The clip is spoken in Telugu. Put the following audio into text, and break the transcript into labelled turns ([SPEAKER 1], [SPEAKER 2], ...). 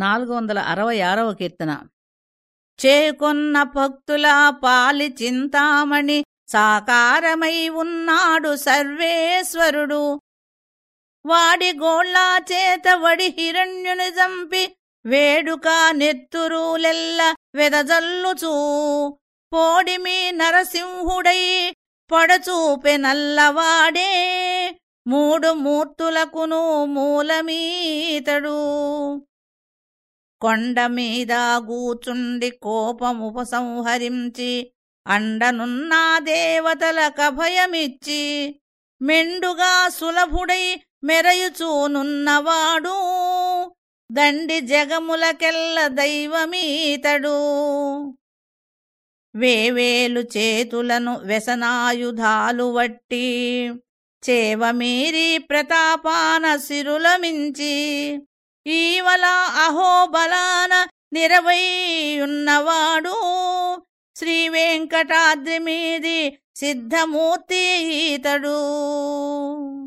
[SPEAKER 1] నాలుగు వందల అరవై ఆరవ కీర్తన. చేకొన్న భక్తుల పాలి చింతామణి సాకారమై ఉన్నాడు సర్వేశ్వరుడు. వాడి గోళ్ళ చేత వడి హిరణ్యుని చంపి వేడుక నెత్తురులెల్ల వెదజల్లుచూ పోడిమి నరసింహుడై పడచూపె నల్లవాడే మూడు మూర్తులకును మూలమీతడు. కొండ మీద గూచుండి కోపముపసంహరించి అండనున్న దేవతల భయమిచ్చి మెండుగా సులభుడై మెరయుచూనున్నవాడు. దండి జగములకెల్ల దైవమీతడు. వేవేలు చేతులను వ్యసనాయుధాలు వట్టి చేవమీరి ప్రతాపాన సిరులమించి ఈవల అహోబలాన నిరవైయున్నవాడు శ్రీ వెంకటాద్రి మీది సిద్ధమూర్తి ఈతడు.